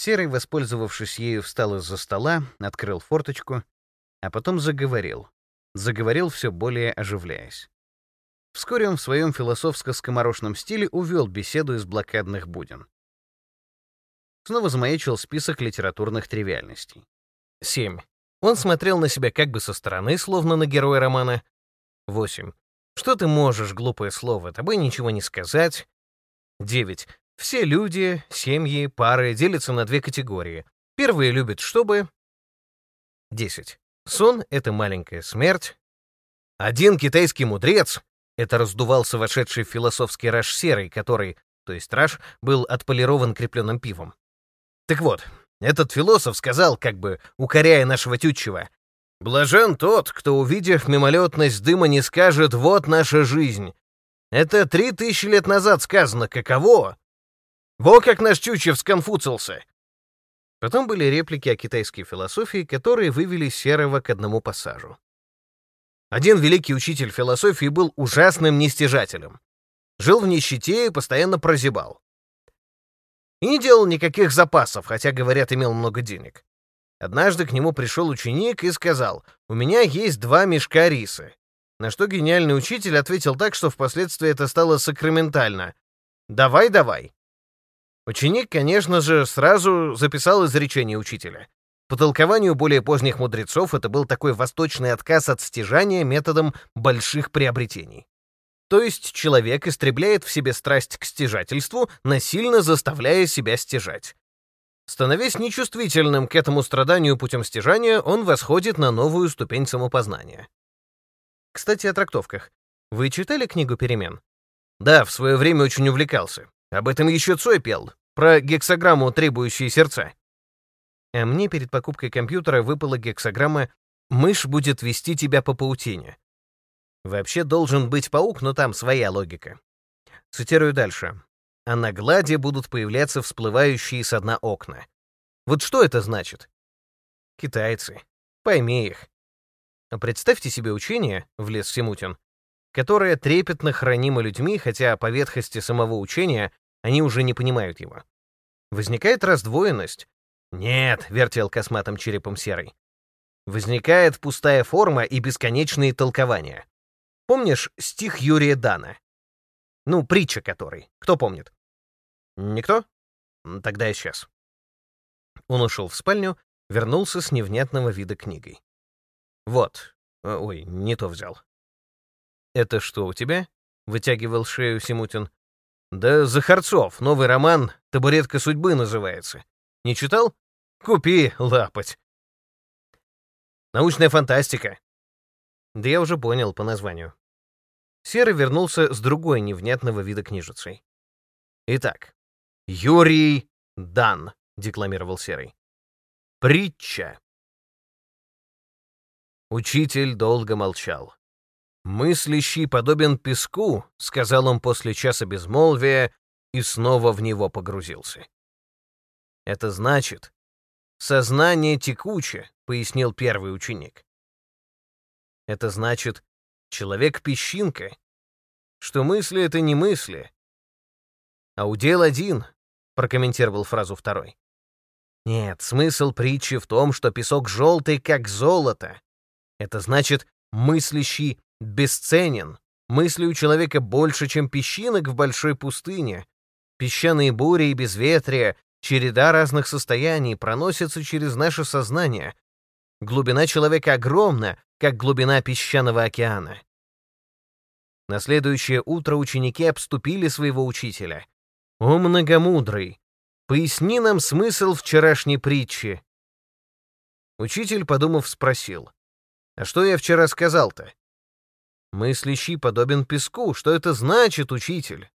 Серый, воспользовавшись ею, встал из-за стола, открыл форточку, а потом заговорил. Заговорил все более оживляясь. Вскоре он в своем философско-скоморошном стиле увел беседу из блокадных буден. Снова замаячил список литературных тривиальностей. 7. Он смотрел на себя как бы со стороны, словно на героя романа. 8. Что ты можешь, глупое слово, тобой ничего не сказать. 9. Все люди, семьи, пары делятся на две категории. Первые любят чтобы... 10. Сон — это маленькая смерть. Один китайский мудрец — это раздувался вошедший в философский раж серый, который, то есть раж, был отполирован крепленным пивом. Так вот, этот философ сказал, как бы укоряя нашего тютчего, «Блажен тот, кто, увидев мимолетность дыма, не скажет «вот наша жизнь». Это три тысячи лет назад сказано, каково? Во как наш Чучев сконфуцился!» Потом были реплики о китайской философии, которые вывели Серого к одному пассажу. Один великий учитель философии был ужасным нестяжателем. Жил в нищете и постоянно прозябал. И не делал никаких запасов, хотя, говорят, имел много денег. Однажды к нему пришел ученик и сказал, «У меня есть два мешка риса». На что гениальный учитель ответил так, что впоследствии это стало сакраментально. «Давай, давай». Ученик, конечно же, сразу записал изречение учителя. По толкованию более поздних мудрецов это был такой восточный отказ от стяжания методом больших приобретений. То есть человек истребляет в себе страсть к стяжательству, насильно заставляя себя стяжать. Становясь нечувствительным к этому страданию путем стяжания, он восходит на новую ступень самопознания. Кстати, о трактовках. Вы читали книгу «Перемен»? Да, в свое время очень увлекался. Об этом еще Цой пел. Про гексограмму «Требующие сердца». А мне перед покупкой компьютера выпала гексограмма «Мышь будет вести тебя по паутине». Вообще должен быть паук, но там своя логика. Цитирую дальше. А на глади будут появляться всплывающие со дна окна. Вот что это значит? Китайцы. Пойми их. А представьте себе учение, в лес Семутин, которое трепетно хранимо людьми, хотя по ветхости самого учения они уже не понимают его. Возникает раздвоенность. Нет, вертел косматым черепом серый. Возникает пустая форма и бесконечные толкования. Помнишь стих Юрия Дана? Ну, притча который. Кто помнит? Никто? Тогда сейчас. Он ушел в спальню, вернулся с невнятного вида книгой. Вот. Э, ой, не то взял. Это что, у тебя? Вытягивал шею Симутин. Да Захарцов, новый роман «Табуретка судьбы» называется. Не читал? Купи, лапать. Научная фантастика. Да я уже понял по названию. Серый вернулся с другой невнятного вида книжицей. «Итак, Юрий Дан», — декламировал Серый. «Притча». Учитель долго молчал. «Мыслящий подобен песку», — сказал он после часа безмолвия и снова в него погрузился. «Это значит, сознание текуче», — пояснил первый ученик. «Это значит, человек-песчинка, что мысли — это не мысли. А удел один, — прокомментировал фразу второй. Нет, смысл притчи в том, что песок желтый, как золото. Это значит, мыслящий бесценен. Мысли у человека больше, чем песчинок в большой пустыне. Песчаные бури и безветрия, череда разных состояний проносятся через наше сознание. Глубина человека огромна, как глубина песчаного океана. На следующее утро ученики обступили своего учителя. «О, многомудрый, поясни нам смысл вчерашней притчи». Учитель, подумав, спросил. «А что я вчера сказал-то?» «Мыслящий подобен песку. Что это значит, учитель?»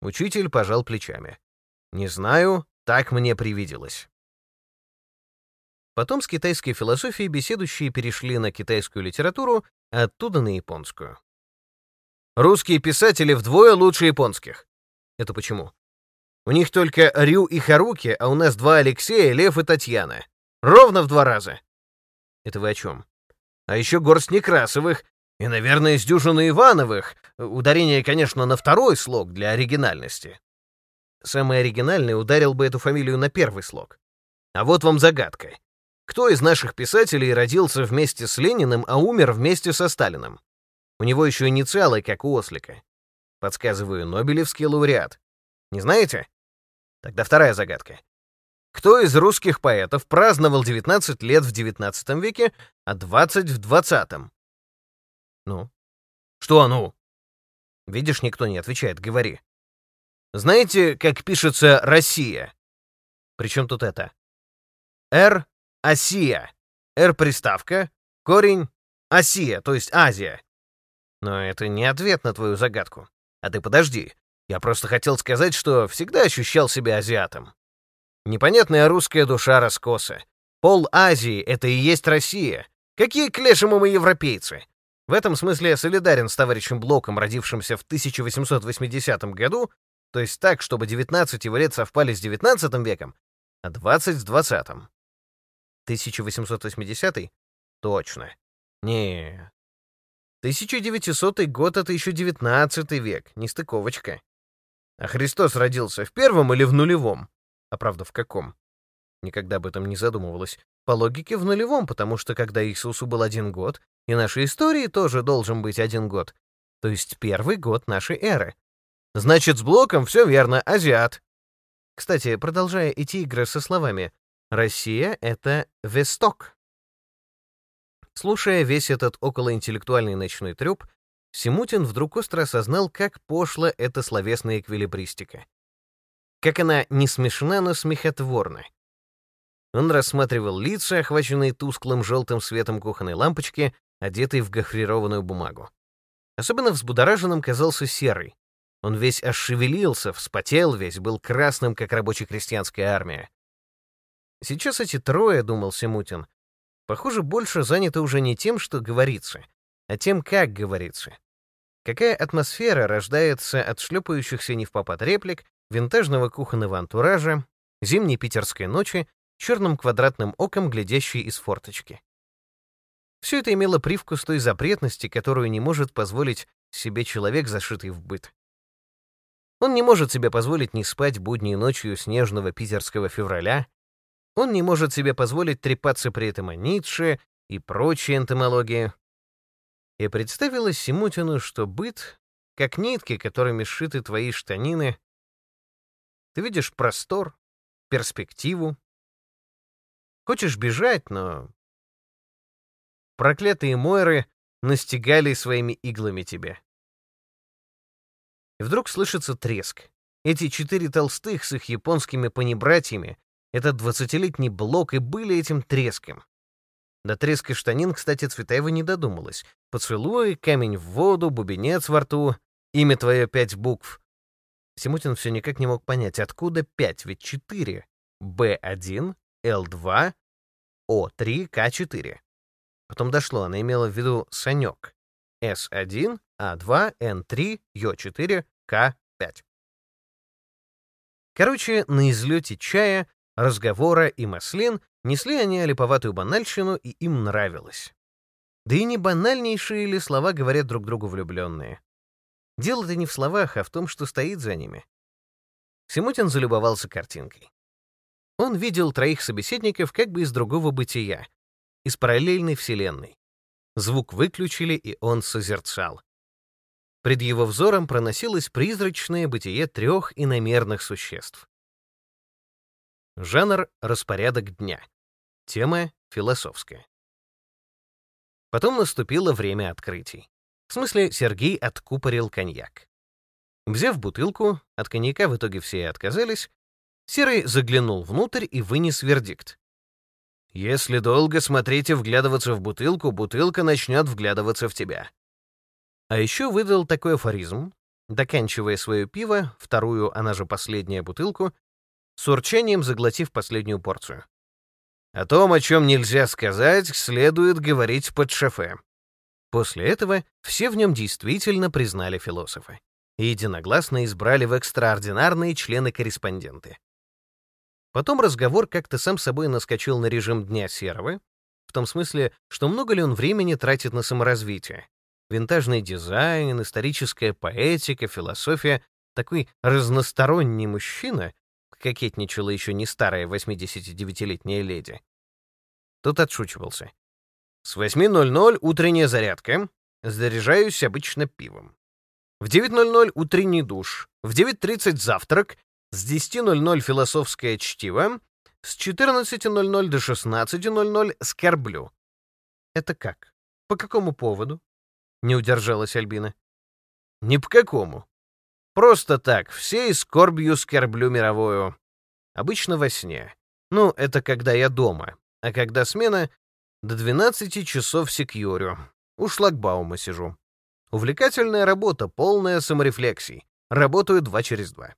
Учитель пожал плечами. «Не знаю, так мне привиделось». Потом с китайской философией беседующие перешли на китайскую литературу, оттуда на японскую. Русские писатели вдвое лучше японских. Это почему? У них только Рю и Харуки, а у нас два Алексея, Лев и Татьяна. Ровно в два раза. Это вы о чем? А еще горсть Некрасовых и, наверное, с дюжины Ивановых. Ударение, конечно, на второй слог для оригинальности. самый оригинальный ударил бы эту фамилию на первый слог. А вот вам загадка. Кто из наших писателей родился вместе с Лениным, а умер вместе со Сталиным? У него еще инициалы, как у Ослика. Подсказываю, Нобелевский лауреат. Не знаете? Тогда вторая загадка. Кто из русских поэтов праздновал 19 лет в 19 веке, а 20 в 20? Ну? Что ну? Видишь, никто не отвечает, говори. Знаете, как пишется «Россия»? Причем тут это? «Р» — «Осия». «Р» — приставка, корень — «Осия», то есть «Азия». Но это не ответ на твою загадку. А ты подожди. Я просто хотел сказать, что всегда ощущал себя азиатом. Непонятная русская душа раскоса. Пол Азии — это и есть Россия. Какие к мы европейцы? В этом смысле я солидарен с товарищем Блоком, родившимся в 1880 году, то есть так, чтобы 19 его лет совпали с 19 веком, а 20 с 20. 1880? Точно. Не. 1900 год — это еще 19 век, не стыковочка. А Христос родился в первом или в нулевом? А правда, в каком? Никогда об этом не задумывалась. По логике, в нулевом, потому что когда Иисусу был один год, и нашей истории тоже должен быть один год, то есть первый год нашей эры. Значит, с Блоком все верно, азиат. Кстати, продолжая эти игры со словами, Россия — это Весток. Слушая весь этот околоинтеллектуальный ночной трёп, Симутин вдруг остро осознал, как пошла эта словесная эквилибристика. Как она не смешна, но смехотворна. Он рассматривал лица, охваченные тусклым желтым светом кухонной лампочки, одетой в гофрированную бумагу. Особенно взбудораженным казался серый. Он весь аж шевелился, вспотел весь, был красным, как рабоче-крестьянская армия. Сейчас эти трое, думал Симутин, похоже, больше заняты уже не тем, что говорится, а тем, как говорится. Какая атмосфера рождается от шлепающихся не в попад реплик, винтажного кухонного антуража, зимней питерской ночи, черным квадратным оком, глядящей из форточки. Все это имело привкус той запретности, которую не может позволить себе человек, зашитый в быт. Он не может себе позволить не спать будней ночью снежного питерского февраля, он не может себе позволить трепаться при этом о Ницше и прочей энтомологии. И представилось Симутину, что быт, как нитки, которыми сшиты твои штанины, ты видишь простор, перспективу. Хочешь бежать, но... Проклятые Мойры настигали своими иглами тебя. И вдруг слышится треск. Эти четыре толстых с их японскими понебратьями, этот двадцатилетний блок и были этим треском. До треска штанин, кстати, Цветаева не додумалась. Поцелуй, камень в воду, бубенец во рту, имя твое пять букв. Симутин все никак не мог понять, откуда 5, ведь 4. Б1, Л2, О3, К4. Потом дошло, она имела в виду Санек. С1, А2, Н3, Ё4, К5. Короче, на излете чая, разговора и маслин несли они олиповатую банальщину, и им нравилось. Да и не банальнейшие ли слова говорят друг другу влюбленные? Дело-то не в словах, а в том, что стоит за ними. Симутин залюбовался картинкой. Он видел троих собеседников как бы из другого бытия, из параллельной вселенной. Звук выключили, и он созерцал. Пред его взором проносилось призрачное бытие трех иномерных существ. Жанр — распорядок дня. Тема — философская. Потом наступило время открытий. В смысле, Сергей откупорил коньяк. Взяв бутылку, от коньяка в итоге все отказались, Серый заглянул внутрь и вынес вердикт. «Если долго смотреть и вглядываться в бутылку, бутылка начнет вглядываться в тебя». А еще выдал такой афоризм, доканчивая свое пиво, вторую, она же последняя бутылку, с урчанием заглотив последнюю порцию. О том, о чем нельзя сказать, следует говорить под шофе. После этого все в нем действительно признали философа и единогласно избрали в экстраординарные члены-корреспонденты. Потом разговор как-то сам собой наскочил на режим Дня Серого, в том смысле, что много ли он времени тратит на саморазвитие. Винтажный дизайн, историческая поэтика, философия такой разносторонний мужчина, кокетничала еще не старая 89-летняя леди. Тот отшучивался. С 8.00 утренняя зарядка. Заряжаюсь обычно пивом. В 9.00 утренний душ. В 9.30 завтрак. С 10.00 философское чтиво. С 14.00 до 16.00 скорблю. Это как? По какому поводу? Не удержалась Альбина. Ни по какому. Просто так, всей скорбью скорблю мировую. Обычно во сне. Ну, это когда я дома. А когда смена, до 12 часов секьюрю. У шлагбаума сижу. Увлекательная работа, полная саморефлексий. Работаю два через два.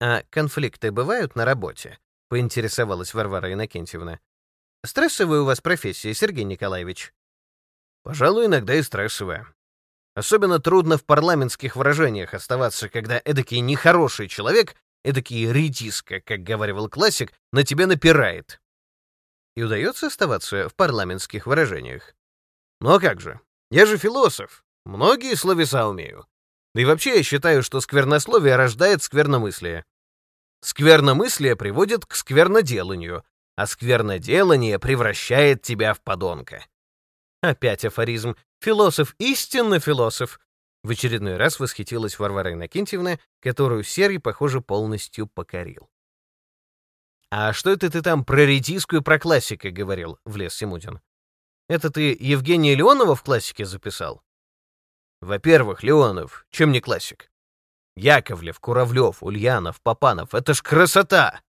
«А конфликты бывают на работе?» — поинтересовалась Варвара Иннокентьевна. «Стрессовая у вас профессия, Сергей Николаевич?» «Пожалуй, иногда и стрессовая. Особенно трудно в парламентских выражениях оставаться, когда эдакий нехороший человек, эдакий редиска, как говорил классик, на тебя напирает. И удается оставаться в парламентских выражениях. Ну а как же? Я же философ. Многие словеса умею. Да и вообще я считаю, что сквернословие рождает скверномыслие. Скверномыслие приводит к скверноделанию, а скверноделание превращает тебя в подонка. Опять афоризм. Философ, истинно философ. В очередной раз восхитилась Варвара Иннокентьевна, которую Серый, похоже, полностью покорил. «А что это ты там про редиску и про классика говорил?» — влез Симутин. «Это ты Евгения Леонова в классике записал?» «Во-первых, Леонов, чем не классик? Яковлев, Куравлев, Ульянов, Попанов — это ж красота!»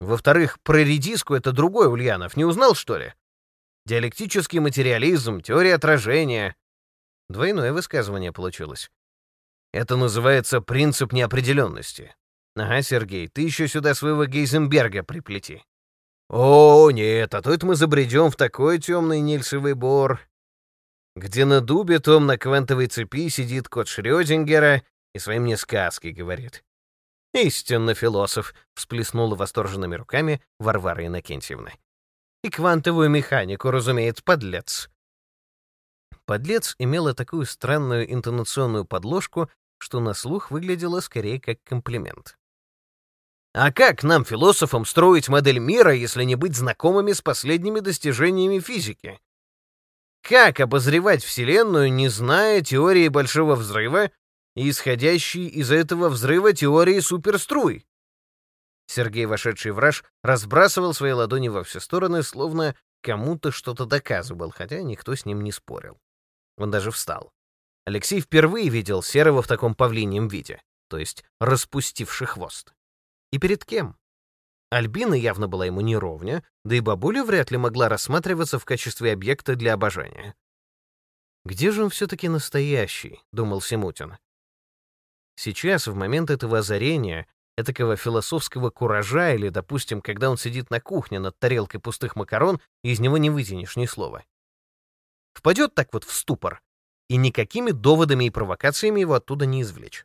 «Во-вторых, про редиску — это другой Ульянов, не узнал, что ли? Диалектический материализм, теория отражения». Двойное высказывание получилось. Это называется принцип неопределенности. Ага, Сергей, ты еще сюда своего Гейзенберга приплети. О, нет, а то это мы забредем в такой темный Нильсовый бор, где на дубе том на квантовой цепи сидит кот Шрёдингера и своим мне сказки говорит. «Истинно философ!» — всплеснула восторженными руками Варвара Иннокентьевна. «И квантовую механику, разумеется, подлец!» Подлец имела такую странную интонационную подложку, что на слух выглядело скорее как комплимент. А как нам, философам, строить модель мира, если не быть знакомыми с последними достижениями физики? Как обозревать Вселенную, не зная теории Большого Взрыва и исходящей из этого взрыва теории суперструй? Сергей, вошедший в раж, разбрасывал свои ладони во все стороны, словно кому-то что-то доказывал, хотя никто с ним не спорил. Он даже встал. Алексей впервые видел Серого в таком павлиньем виде, то есть распустивший хвост. И перед кем? Альбина явно была ему неровня, да и бабуля вряд ли могла рассматриваться в качестве объекта для обожания. «Где же он все-таки настоящий?» — думал Симутин. Сейчас, в момент этого озарения, этакого философского куража или, допустим, когда он сидит на кухне над тарелкой пустых макарон, из него не вытянешь ни слова. Впадет так вот в ступор, и никакими доводами и провокациями его оттуда не извлечь.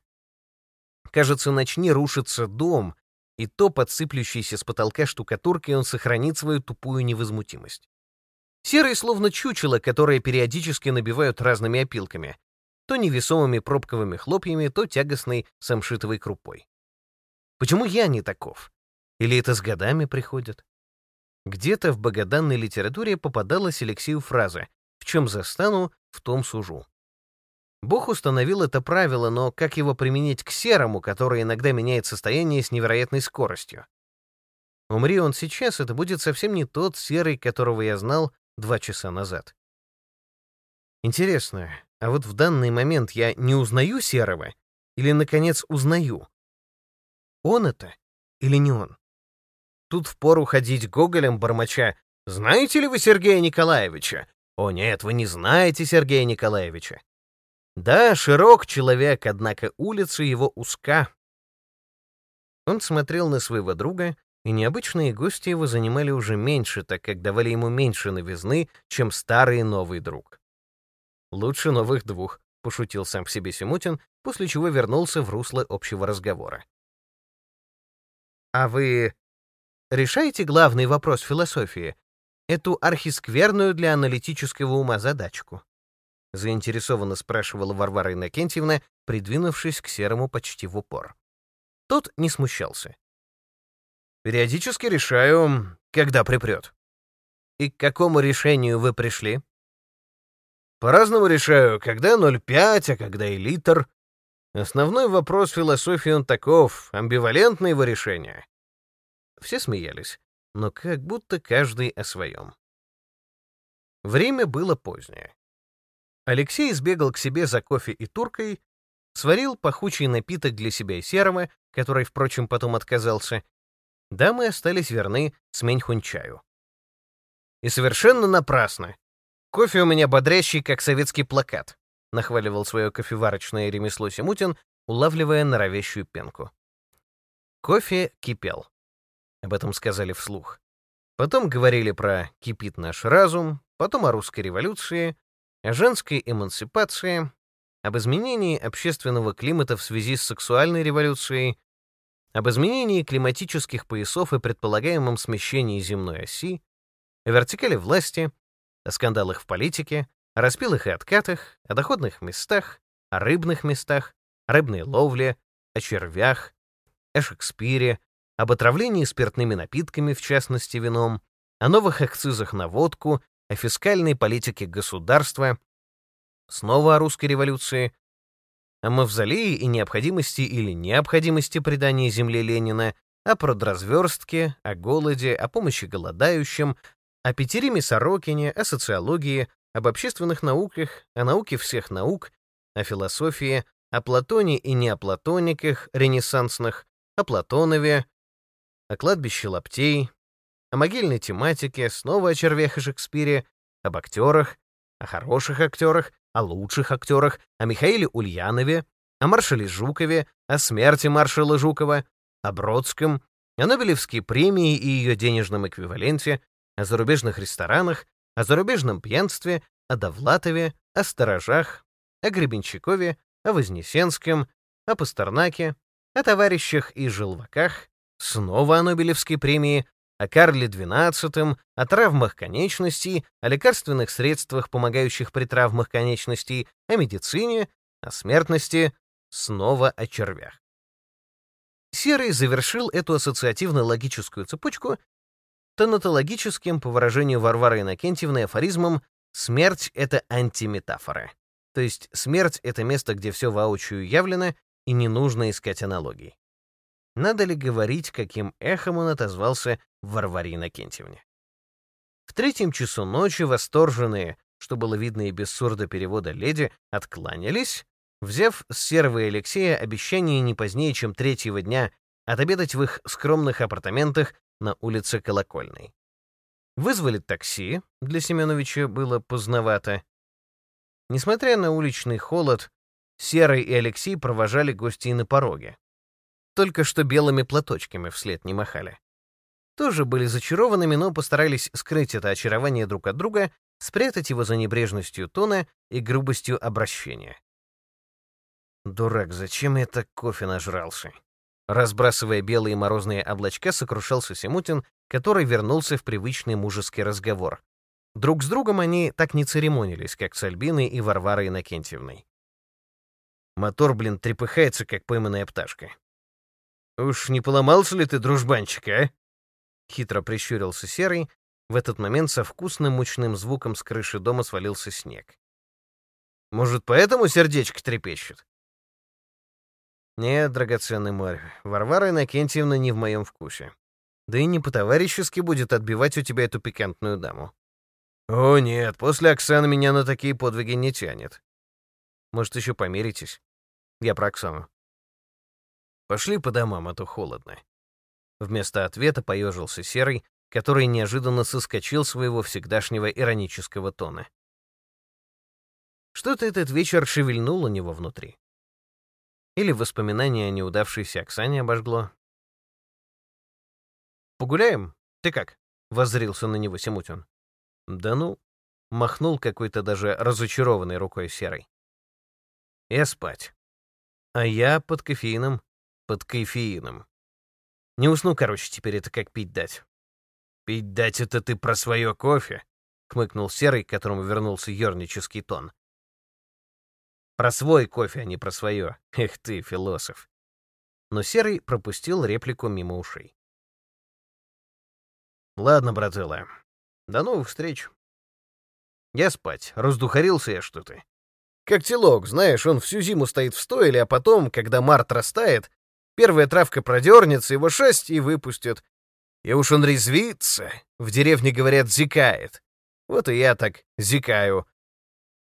Кажется, начни рушиться дом, и то подсыплющийся с потолка штукатуркой он сохранит свою тупую невозмутимость. Серый словно чучело, которое периодически набивают разными опилками, то невесомыми пробковыми хлопьями, то тягостной самшитовой крупой. Почему я не таков? Или это с годами приходит? Где-то в богоданной литературе попадалась Алексею фраза «В чем застану, в том сужу». Бог установил это правило, но как его применить к серому, который иногда меняет состояние с невероятной скоростью? Умри он сейчас, это будет совсем не тот серый, которого я знал два часа назад. Интересно, а вот в данный момент я не узнаю серого или, наконец, узнаю? Он это или не он? Тут впору ходить гоголем бормоча «Знаете ли вы Сергея Николаевича?» «О нет, вы не знаете Сергея Николаевича». Да, широк человек, однако улица его узка. Он смотрел на своего друга, и необычные гости его занимали уже меньше, так как давали ему меньше новизны, чем старый новый друг. «Лучше новых двух», — пошутил сам в себе Симутин, после чего вернулся в русло общего разговора. «А вы решаете главный вопрос философии, эту архискверную для аналитического ума задачку?» — заинтересованно спрашивала Варвара Иннокентьевна, придвинувшись к Серому почти в упор. Тот не смущался. «Периодически решаю, когда припрет». «И к какому решению вы пришли?» «По-разному решаю, когда 0,5, а когда и литр. Основной вопрос философии он таков, амбивалентное его решение». Все смеялись, но как будто каждый о своем. Время было позднее. Алексей сбегал к себе за кофе и туркой, сварил пахучий напиток для себя и серого, который, впрочем, потом отказался. Дамы остались верны Сменьхунчаю. И совершенно напрасно. Кофе у меня бодрящий, как советский плакат, нахваливал свое кофеварочное ремесло Симутин, улавливая норовящую пенку. Кофе кипел. Об этом сказали вслух. Потом говорили про «кипит наш разум», потом о русской революции, о женской эмансипации, об изменении общественного климата в связи с сексуальной революцией, об изменении климатических поясов и предполагаемом смещении земной оси, о вертикали власти, о скандалах в политике, о распилах и откатах, о доходных местах, о рыбных местах, о рыбной ловле, о червях, о Шекспире, об отравлении спиртными напитками, в частности вином, о новых акцизах на водку о фискальной политике государства, снова о русской революции, о мавзолее и необходимости или необходимости предания земле Ленина, о продразверстке, о голоде, о помощи голодающим, о Петериме Сорокине, о социологии, об общественных науках, о науке всех наук, о философии, о Платоне и неоплатониках ренессансных, о Платонове, о кладбище лаптей, о могильной тематике, снова о червях и Шекспире, об актерах, о хороших актерах, о лучших актерах, о Михаиле Ульянове, о маршале Жукове, о смерти маршала Жукова, о Бродском, о Нобелевской премии и ее денежном эквиваленте, о зарубежных ресторанах, о зарубежном пьянстве, о Довлатове, о сторожах, о Гребенщикове, о Вознесенском, о Пастернаке, о товарищах и желваках, снова о Нобелевской премии, о Карле XII, о травмах конечностей, о лекарственных средствах, помогающих при травмах конечностей, о медицине, о смертности, снова о червях. Серый завершил эту ассоциативно-логическую цепочку тонатологическим, по выражению Варвары Иннокентьевны, афоризмом «смерть — это антиметафора». То есть смерть — это место, где все воочию явлено, и не нужно искать аналогий. Надо ли говорить, каким эхом он отозвался в Варваре? В третьем часу ночи восторженные, что было видно и без сурдоперевода леди, откланялись, взяв с и Алексея обещание не позднее, чем третьего дня отобедать в их скромных апартаментах на улице Колокольной. Вызвали такси, для Семеновича было поздновато. Несмотря на уличный холод, Серый и Алексей провожали гостей на пороге только что белыми платочками вслед не махали. Тоже были зачарованными, но постарались скрыть это очарование друг от друга, спрятать его за небрежностью тона и грубостью обращения. «Дурак, зачем так кофе нажрался?» Разбрасывая белые морозные облачка, сокрушался Семутин, который вернулся в привычный мужеский разговор. Друг с другом они так не церемонились, как с Альбиной и Варварой Иннокентьевной. Мотор, блин, трепыхается, как пойманная пташка. «Уж не поломался ли ты, дружбанчик, а?» Хитро прищурился Серый. В этот момент со вкусным мучным звуком с крыши дома свалился снег. «Может, поэтому сердечко трепещет?» «Нет, драгоценный мой, Варвара Иннокентьевна не в моем вкусе. Да и не по-товарищески будет отбивать у тебя эту пикантную даму». «О, нет, после Оксаны меня на такие подвиги не тянет. Может, еще помиритесь? Я про Оксану. Пошли по домам, а то холодно. Вместо ответа поежился Серый, который неожиданно соскочил своего всегдашнего иронического тона. Что-то этот вечер шевельнуло него внутри. Или воспоминание о неудавшейся Оксане обожгло. «Погуляем? Ты как?» — воззрился на него Семутин. «Да ну!» — махнул какой-то даже разочарованной рукой Серый. «Я спать. А я под кофеином под кофеином. Не усну, короче, теперь это как пить дать. «Пить дать — это ты про свое кофе?» — хмыкнул Серый, к которому вернулся ернический тон. Про свой кофе, а не про свое. Эх ты, философ. Но Серый пропустил реплику мимо ушей. Ладно, брателла. До новых встреч. Я спать. Раздухарился я что-то. Как телок, знаешь, он всю зиму стоит в стойле, а потом, когда март растает, первая травка продернется, его шесть и выпустят. И уж он резвится, в деревне, говорят, зикает. Вот и я так зикаю.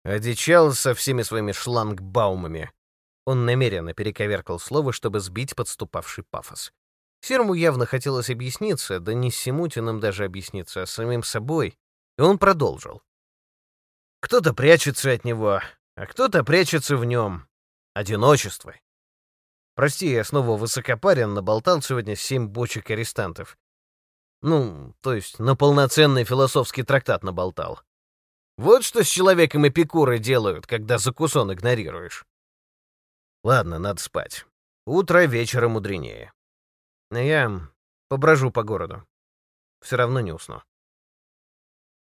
Одичал со всеми своими шлангбаумами. Он намеренно перековеркал слово, чтобы сбить подступавший пафос. Серому явно хотелось объясниться, да не с Симутиным даже объясниться, а с самим собой, и он продолжил. Кто-то прячется от него, а кто-то прячется в нем. Одиночество. Прости, я снова высокопарен, наболтал сегодня семь бочек арестантов. Ну, то есть на полноценный философский трактат наболтал. Вот что с человеком эпикуры делают, когда закусон игнорируешь. Ладно, надо спать. Утро вечера мудренее. Я поброжу по городу. Все равно не усну.